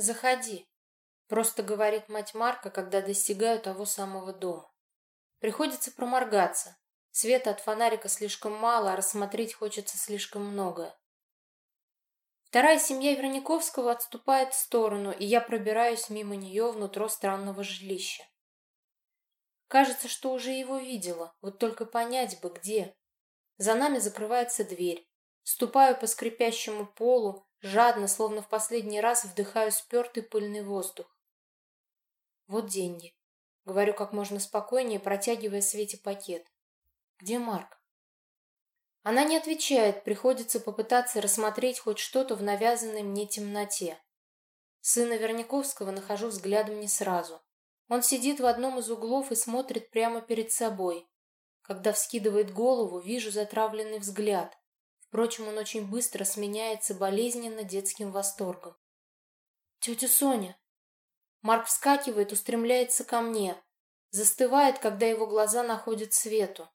«Заходи», — просто говорит мать Марка, когда достигаю того самого дома. Приходится проморгаться. Света от фонарика слишком мало, а рассмотреть хочется слишком многое. Вторая семья Верниковского отступает в сторону, и я пробираюсь мимо нее внутрь странного жилища. Кажется, что уже его видела, вот только понять бы, где. За нами закрывается дверь. Ступаю по скрипящему полу, жадно, словно в последний раз вдыхаю спертый пыльный воздух. Вот деньги. Говорю как можно спокойнее, протягивая Свете пакет. Где Марк? Она не отвечает, приходится попытаться рассмотреть хоть что-то в навязанной мне темноте. Сына Верняковского нахожу взглядом не сразу. Он сидит в одном из углов и смотрит прямо перед собой. Когда вскидывает голову, вижу затравленный взгляд. Впрочем, он очень быстро сменяется болезненно детским восторгом. «Тетя Соня!» Марк вскакивает, устремляется ко мне. Застывает, когда его глаза находят свету.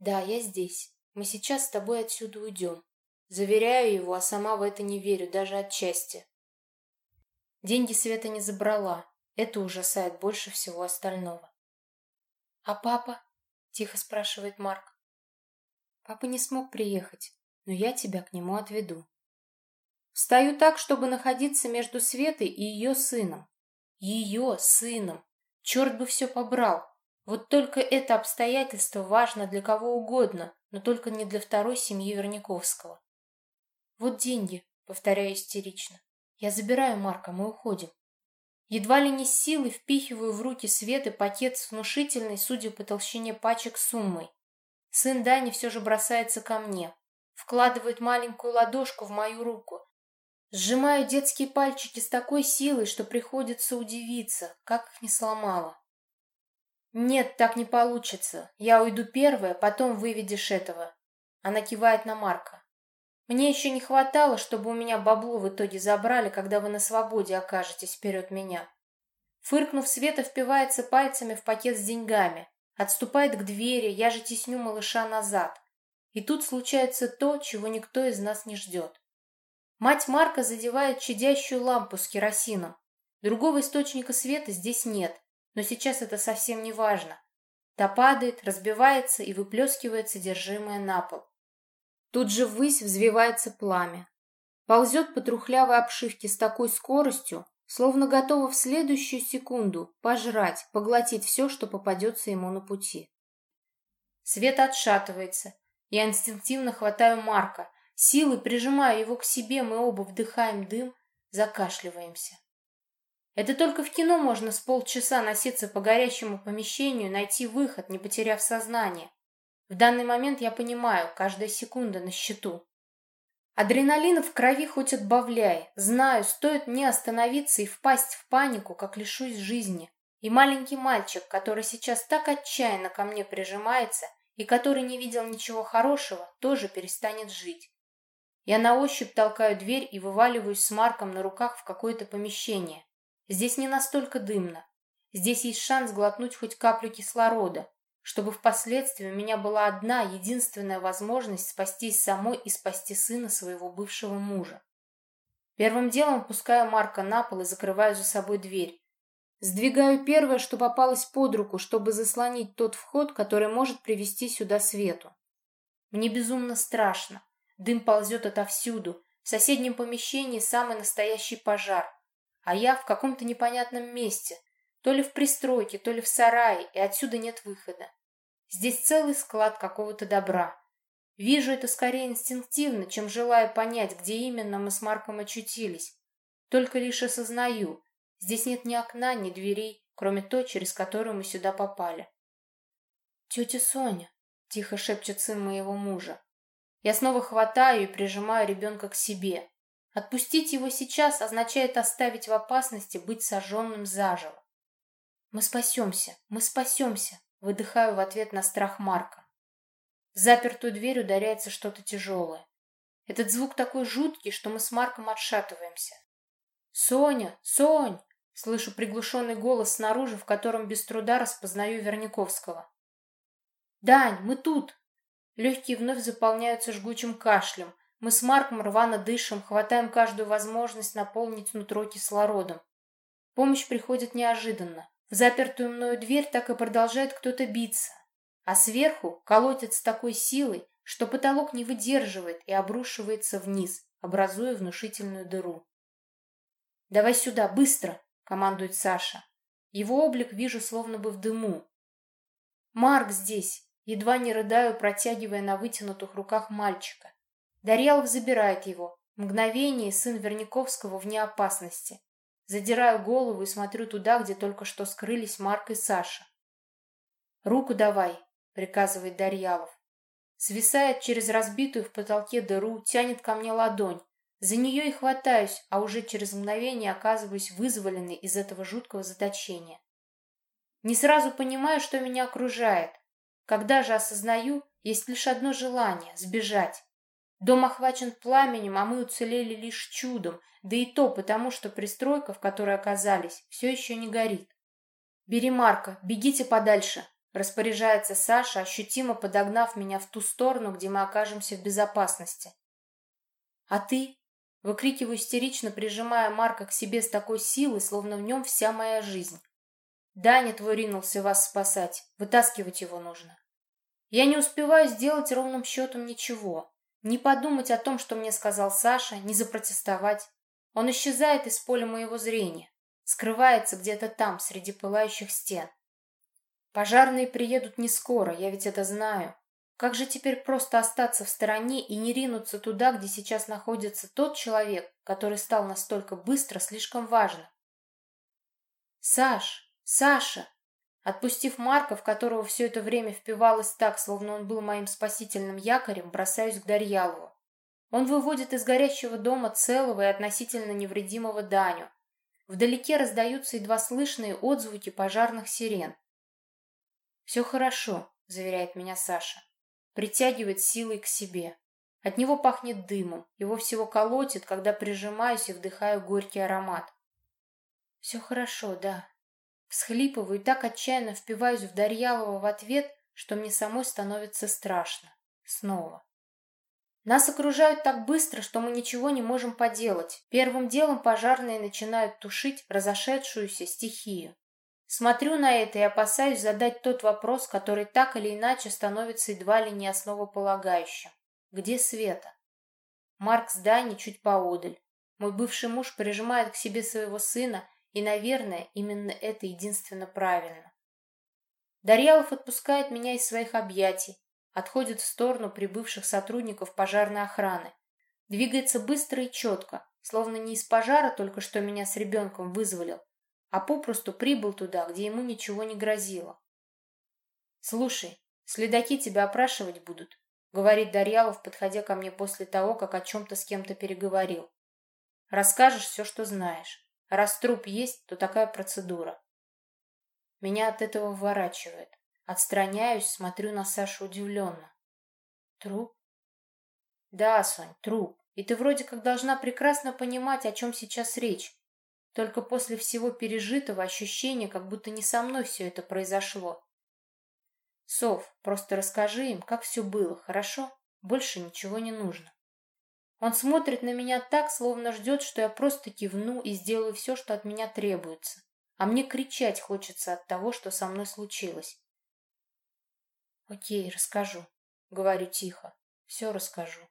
«Да, я здесь. Мы сейчас с тобой отсюда уйдем». Заверяю его, а сама в это не верю, даже отчасти. Деньги Света не забрала. Это ужасает больше всего остального. «А папа?» — тихо спрашивает Марк. «Папа не смог приехать, но я тебя к нему отведу». Встаю так, чтобы находиться между Светой и ее сыном. Ее сыном. Черт бы все побрал. Вот только это обстоятельство важно для кого угодно, но только не для второй семьи Верняковского. «Вот деньги», — повторяю истерично. «Я забираю Марка, мы уходим». Едва ли не с силой впихиваю в руки Светы пакет с внушительной, судя по толщине пачек, суммой. Сын Дани все же бросается ко мне, вкладывает маленькую ладошку в мою руку. Сжимаю детские пальчики с такой силой, что приходится удивиться, как их не сломала. «Нет, так не получится. Я уйду первая, потом выведешь этого». Она кивает на Марка. Мне еще не хватало, чтобы у меня бабло в итоге забрали, когда вы на свободе окажетесь вперед меня. Фыркнув, Света впивается пальцами в пакет с деньгами. Отступает к двери, я же тесню малыша назад. И тут случается то, чего никто из нас не ждет. Мать Марка задевает чадящую лампу с керосином. Другого источника света здесь нет, но сейчас это совсем не важно. Та падает, разбивается и выплескивает содержимое на пол. Тут же ввысь взвивается пламя. Ползет по трухлявой обшивке с такой скоростью, словно готова в следующую секунду пожрать, поглотить все, что попадется ему на пути. Свет отшатывается. Я инстинктивно хватаю Марка, силой прижимаю его к себе, мы оба вдыхаем дым, закашливаемся. Это только в кино можно с полчаса носиться по горящему помещению, найти выход, не потеряв сознание. В данный момент я понимаю, каждая секунда на счету. Адреналин в крови хоть отбавляй. Знаю, стоит мне остановиться и впасть в панику, как лишусь жизни. И маленький мальчик, который сейчас так отчаянно ко мне прижимается и который не видел ничего хорошего, тоже перестанет жить. Я на ощупь толкаю дверь и вываливаюсь с Марком на руках в какое-то помещение. Здесь не настолько дымно. Здесь есть шанс глотнуть хоть каплю кислорода чтобы впоследствии у меня была одна, единственная возможность спастись самой и спасти сына своего бывшего мужа. Первым делом пускаю Марка на пол и закрываю за собой дверь. Сдвигаю первое, что попалось под руку, чтобы заслонить тот вход, который может привести сюда свету. Мне безумно страшно. Дым ползет отовсюду. В соседнем помещении самый настоящий пожар. А я в каком-то непонятном месте, то ли в пристройке, то ли в сарае, и отсюда нет выхода. Здесь целый склад какого-то добра. Вижу это скорее инстинктивно, чем желая понять, где именно мы с Марком очутились. Только лишь осознаю, здесь нет ни окна, ни дверей, кроме той, через которую мы сюда попали. «Тетя Соня», — тихо шепчет сын моего мужа. Я снова хватаю и прижимаю ребенка к себе. Отпустить его сейчас означает оставить в опасности быть сожженным заживо. Мы спасемся, мы спасемся, выдыхаю в ответ на страх Марка. В запертую дверь ударяется что-то тяжелое. Этот звук такой жуткий, что мы с Марком отшатываемся. «Соня! Сонь!» Слышу приглушенный голос снаружи, в котором без труда распознаю Верняковского. «Дань, мы тут!» Легкие вновь заполняются жгучим кашлем. Мы с Марком рвано дышим, хватаем каждую возможность наполнить нутро кислородом. Помощь приходит неожиданно. В запертую мною дверь так и продолжает кто-то биться. А сверху колотит с такой силой, что потолок не выдерживает и обрушивается вниз, образуя внушительную дыру. «Давай сюда, быстро!» — командует Саша. Его облик вижу словно бы в дыму. «Марк здесь!» — едва не рыдаю, протягивая на вытянутых руках мальчика. Дарьялов забирает его. Мгновение сын Верняковского вне опасности. Задираю голову и смотрю туда, где только что скрылись Марк и Саша. «Руку давай», — приказывает Дарьялов. Свисает через разбитую в потолке дыру, тянет ко мне ладонь. За нее и хватаюсь, а уже через мгновение оказываюсь вызволенной из этого жуткого заточения. Не сразу понимаю, что меня окружает. Когда же осознаю, есть лишь одно желание — сбежать. Дом охвачен пламенем, а мы уцелели лишь чудом, да и то потому, что пристройка, в которой оказались, все еще не горит. «Бери Марка, бегите подальше», — распоряжается Саша, ощутимо подогнав меня в ту сторону, где мы окажемся в безопасности. «А ты?» — выкрикиваю истерично, прижимая Марка к себе с такой силой, словно в нем вся моя жизнь. «Даня твой ринулся вас спасать, вытаскивать его нужно». Я не успеваю сделать ровным счетом ничего. Не подумать о том, что мне сказал Саша, не запротестовать. Он исчезает из поля моего зрения, скрывается где-то там, среди пылающих стен. Пожарные приедут не скоро, я ведь это знаю. Как же теперь просто остаться в стороне и не ринуться туда, где сейчас находится тот человек, который стал настолько быстро слишком важным? «Саш! Саша!» Отпустив Марка, в которого все это время впивалось так, словно он был моим спасительным якорем, бросаюсь к Дарьялову. Он выводит из горящего дома целого и относительно невредимого Даню. Вдалеке раздаются едва слышные отзвуки пожарных сирен. «Все хорошо», — заверяет меня Саша. Притягивает силой к себе. От него пахнет дымом, его всего колотит, когда прижимаюсь и вдыхаю горький аромат. «Все хорошо, да», Всхлипываю и так отчаянно впиваюсь в Дарьялова в ответ, что мне самой становится страшно. Снова. Нас окружают так быстро, что мы ничего не можем поделать. Первым делом пожарные начинают тушить разошедшуюся стихию. Смотрю на это и опасаюсь задать тот вопрос, который так или иначе становится едва ли не основополагающим. Где Света? Марк с Дани чуть поодаль. Мой бывший муж прижимает к себе своего сына и, наверное, именно это единственно правильно. Дарьялов отпускает меня из своих объятий, отходит в сторону прибывших сотрудников пожарной охраны. Двигается быстро и четко, словно не из пожара только что меня с ребенком вызволил, а попросту прибыл туда, где ему ничего не грозило. «Слушай, следаки тебя опрашивать будут», — говорит Дарьялов, подходя ко мне после того, как о чем-то с кем-то переговорил. «Расскажешь все, что знаешь. Раз труп есть, то такая процедура. Меня от этого вворачивает. Отстраняюсь, смотрю на Сашу удивленно. Труп? Да, Сонь, труп. И ты вроде как должна прекрасно понимать, о чем сейчас речь. Только после всего пережитого ощущение, как будто не со мной все это произошло. Сов, просто расскажи им, как все было, хорошо? Больше ничего не нужно. Он смотрит на меня так, словно ждет, что я просто кивну и сделаю все, что от меня требуется. А мне кричать хочется от того, что со мной случилось. «Окей, расскажу», — говорю тихо. «Все расскажу».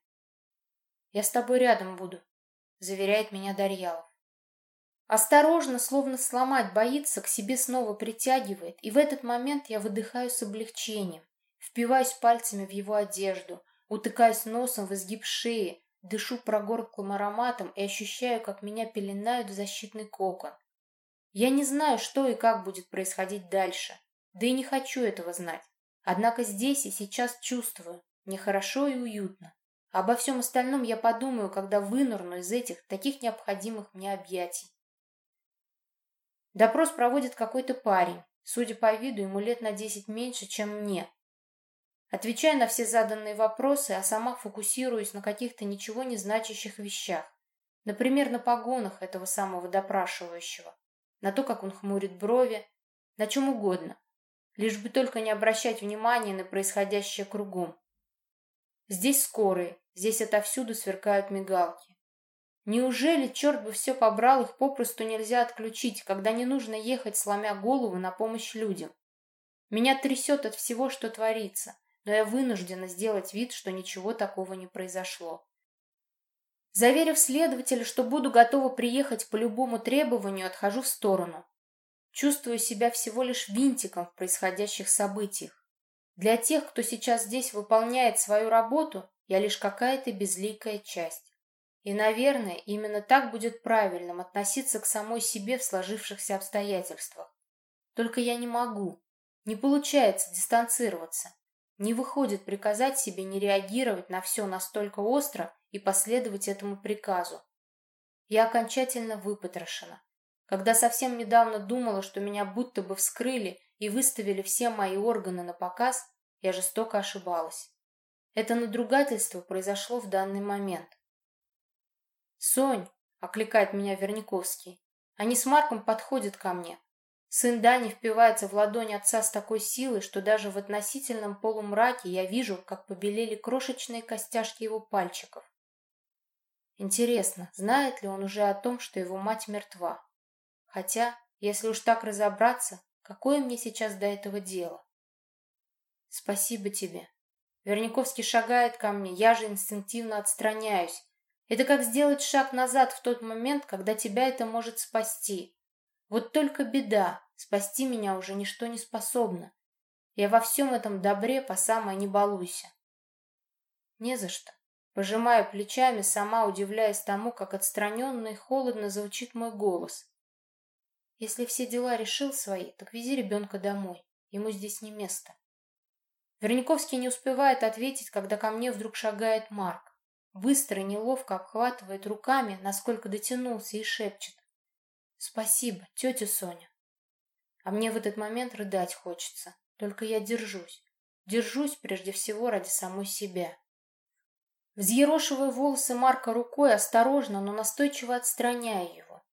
«Я с тобой рядом буду», — заверяет меня Дарьялов. Осторожно, словно сломать боится, к себе снова притягивает, и в этот момент я выдыхаю с облегчением, впиваюсь пальцами в его одежду, утыкаюсь носом в изгиб шеи, Дышу прогорклым ароматом и ощущаю, как меня пеленают в защитный кокон. Я не знаю, что и как будет происходить дальше, да и не хочу этого знать. Однако здесь и сейчас чувствую, мне хорошо и уютно. Обо всем остальном я подумаю, когда вынырну из этих таких необходимых мне объятий. Допрос проводит какой-то парень. Судя по виду, ему лет на десять меньше, чем мне, Отвечаю на все заданные вопросы, а сама фокусируюсь на каких-то ничего не значащих вещах. Например, на погонах этого самого допрашивающего, на то, как он хмурит брови, на чем угодно, лишь бы только не обращать внимания на происходящее кругом. Здесь скорые, Здесь отовсюду сверкают мигалки. Неужели, черт бы все побрал, их попросту нельзя отключить, когда не нужно ехать, сломя голову на помощь людям? Меня трясет от всего, что творится, но я вынуждена сделать вид, что ничего такого не произошло. Заверив следователя, что буду готова приехать по любому требованию, отхожу в сторону. Чувствую себя всего лишь винтиком в происходящих событиях. Для тех, кто сейчас здесь выполняет свою работу, я лишь какая-то безликая часть. И, наверное, именно так будет правильным относиться к самой себе в сложившихся обстоятельствах. Только я не могу. Не получается дистанцироваться. Не выходит приказать себе не реагировать на все настолько остро и последовать этому приказу. Я окончательно выпотрошена. Когда совсем недавно думала, что меня будто бы вскрыли и выставили все мои органы на показ, я жестоко ошибалась. Это надругательство произошло в данный момент. «Сонь!» — окликает меня Верниковский. Они с Марком подходят ко мне. Сын Дани впивается в ладонь отца с такой силой, что даже в относительном полумраке я вижу, как побелели крошечные костяшки его пальчиков. Интересно, знает ли он уже о том, что его мать мертва? Хотя, если уж так разобраться, какое мне сейчас до этого дело? Спасибо тебе. Верниковский шагает ко мне, я же инстинктивно отстраняюсь. Это как сделать шаг назад в тот момент, когда тебя это может спасти. Вот только беда, спасти меня уже ничто не способно. Я во всем этом добре по самое не балуйся. Не за что. Пожимаю плечами, сама удивляясь тому, как отстраненно и холодно звучит мой голос. Если все дела решил свои, так вези ребенка домой. Ему здесь не место. Верниковский не успевает ответить, когда ко мне вдруг шагает Марк. Быстро и неловко обхватывает руками, насколько дотянулся, и шепчет. «Спасибо, тетя Соня». А мне в этот момент рыдать хочется. Только я держусь. Держусь прежде всего ради самой себя. Взъерошиваю волосы Марка рукой, осторожно, но настойчиво отстраняя его.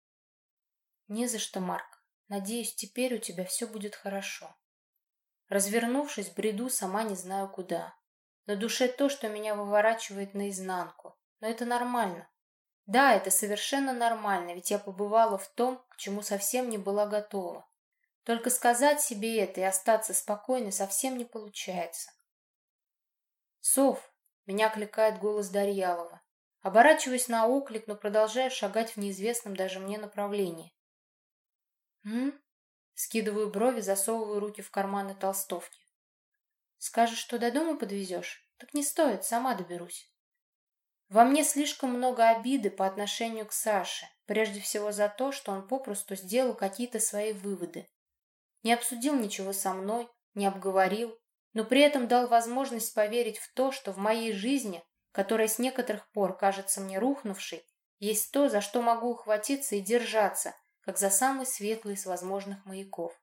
«Не за что, Марк. Надеюсь, теперь у тебя все будет хорошо». Развернувшись, бреду, сама не знаю куда. На душе то, что меня выворачивает наизнанку. Но это нормально. Да, это совершенно нормально, ведь я побывала в том, к чему совсем не была готова. Только сказать себе это и остаться спокойной совсем не получается. «Сов!» — меня окликает голос Дарьялова. Оборачиваюсь на оклик, но продолжаю шагать в неизвестном даже мне направлении. «М?» Скидываю брови, засовываю руки в карманы толстовки. «Скажешь, что до дома подвезешь? Так не стоит, сама доберусь». Во мне слишком много обиды по отношению к Саше, прежде всего за то, что он попросту сделал какие-то свои выводы. Не обсудил ничего со мной, не обговорил, но при этом дал возможность поверить в то, что в моей жизни, которая с некоторых пор кажется мне рухнувшей, есть то, за что могу ухватиться и держаться, как за самый светлый из возможных маяков.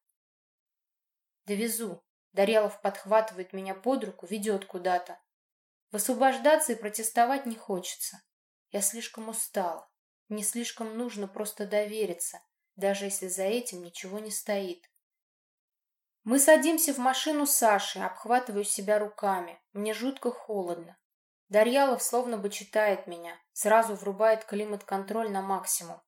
«Довезу». Дарьялов подхватывает меня под руку, ведет куда-то. Высвобождаться и протестовать не хочется. Я слишком устала. Мне слишком нужно просто довериться, даже если за этим ничего не стоит. Мы садимся в машину Саши, обхватываю себя руками. Мне жутко холодно. Дарьялов словно бы читает меня, сразу врубает климат-контроль на максимум.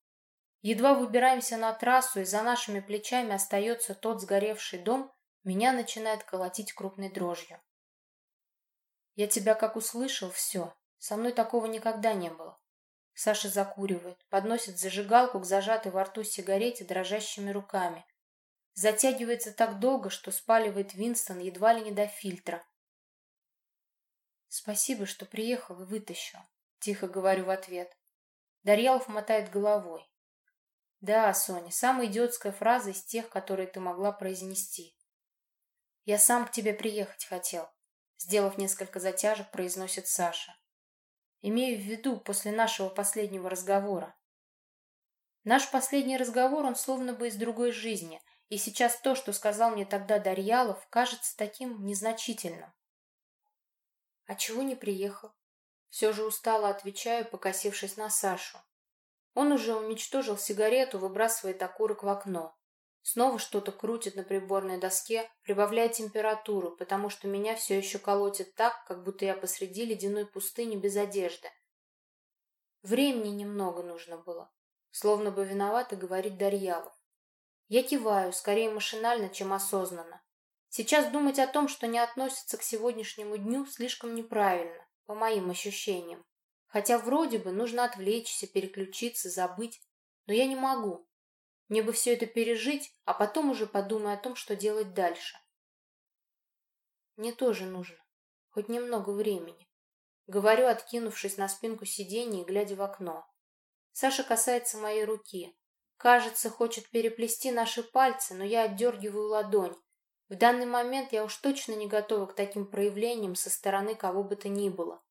Едва выбираемся на трассу, и за нашими плечами остается тот сгоревший дом, меня начинает колотить крупной дрожью. Я тебя как услышал, все. Со мной такого никогда не было. Саша закуривает, подносит зажигалку к зажатой во рту сигарете дрожащими руками. Затягивается так долго, что спаливает Винстон едва ли не до фильтра. «Спасибо, что приехал и вытащил», — тихо говорю в ответ. Дарьялов мотает головой. Да, Соня, самая идиотская фраза из тех, которые ты могла произнести. Я сам к тебе приехать хотел, сделав несколько затяжек, произносит Саша. Имею в виду после нашего последнего разговора. Наш последний разговор, он словно бы из другой жизни, и сейчас то, что сказал мне тогда Дарьялов, кажется таким незначительным. А чего не приехал? Все же устало отвечаю, покосившись на Сашу. Он уже уничтожил сигарету, выбрасывает окурок в окно. Снова что-то крутит на приборной доске, прибавляя температуру, потому что меня все еще колотит так, как будто я посреди ледяной пустыни без одежды. Времени немного нужно было. Словно бы виновата, говорит Дарьялов. Я киваю, скорее машинально, чем осознанно. Сейчас думать о том, что не относится к сегодняшнему дню, слишком неправильно, по моим ощущениям. Хотя вроде бы нужно отвлечься, переключиться, забыть. Но я не могу. Мне бы все это пережить, а потом уже подумай о том, что делать дальше. Мне тоже нужно. Хоть немного времени. Говорю, откинувшись на спинку сиденья и глядя в окно. Саша касается моей руки. Кажется, хочет переплести наши пальцы, но я отдергиваю ладонь. В данный момент я уж точно не готова к таким проявлениям со стороны кого бы то ни было.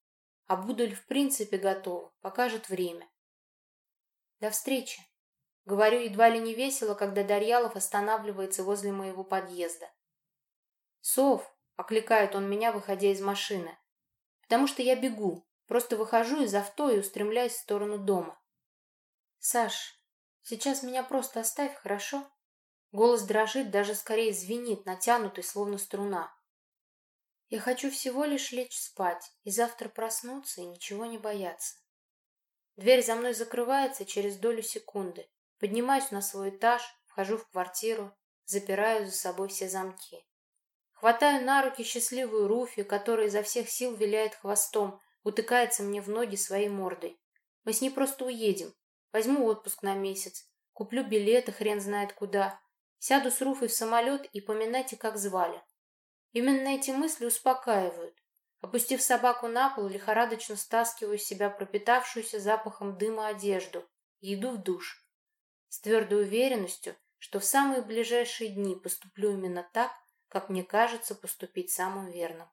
А буду ли в принципе готова, покажет время. До встречи. Говорю едва ли не весело, когда Дарьялов останавливается возле моего подъезда. «Сов!» — окликает он меня, выходя из машины. «Потому что я бегу. Просто выхожу из авто и устремляюсь в сторону дома». «Саш, сейчас меня просто оставь, хорошо?» Голос дрожит, даже скорее звенит, натянутый, словно струна. Я хочу всего лишь лечь спать и завтра проснуться и ничего не бояться. Дверь за мной закрывается через долю секунды. Поднимаюсь на свой этаж, вхожу в квартиру, запираю за собой все замки. Хватаю на руки счастливую Руфи, которая изо всех сил виляет хвостом, утыкается мне в ноги своей мордой. Мы с ней просто уедем. Возьму отпуск на месяц, куплю билеты хрен знает куда, Сяду с Руфой в самолет и поминайте, как звали. Именно эти мысли успокаивают. Опустив собаку на пол, лихорадочно стаскиваю с себя пропитавшуюся запахом дыма одежду и иду в душ. С твердой уверенностью, что в самые ближайшие дни поступлю именно так, как мне кажется поступить самым верным.